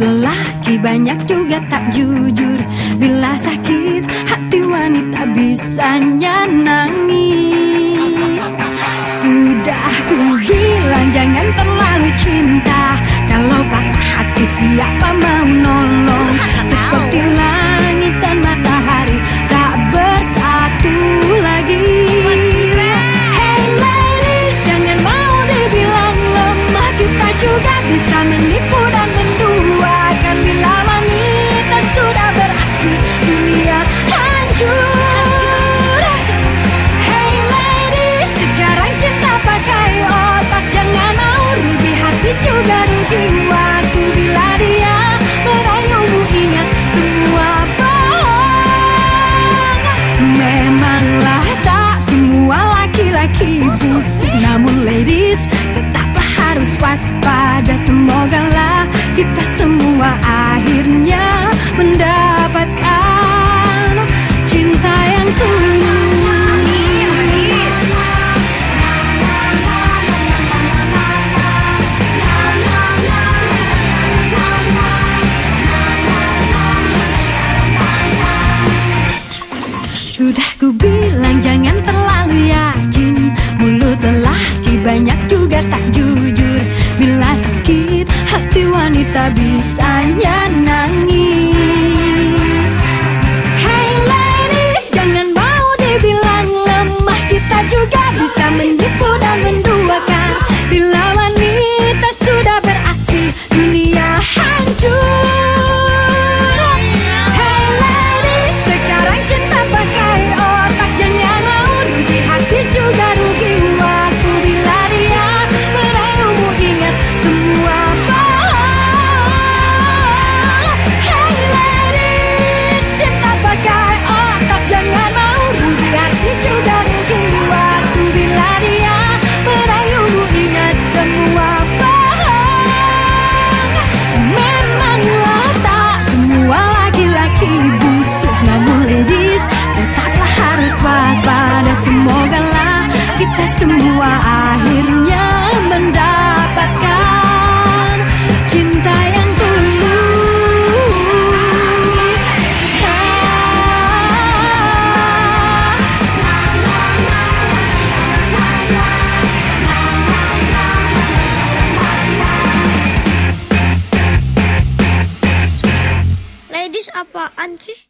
lelaki banyak juga tak jujur. Bila sakit hati wanita bisanya nangis Sudah ku bilang jangan terlalu cinta. Kalau patah hati siapa mau nolong? Seperti langit dan matahari tak bersatu lagi. Hey ladies jangan mau dibilang lemah. Kita juga bisa menipu Namun ladies tetaplah harus waspada. Semogalah kita semua akhirnya kita bisa nyanyi 아빠 앉지?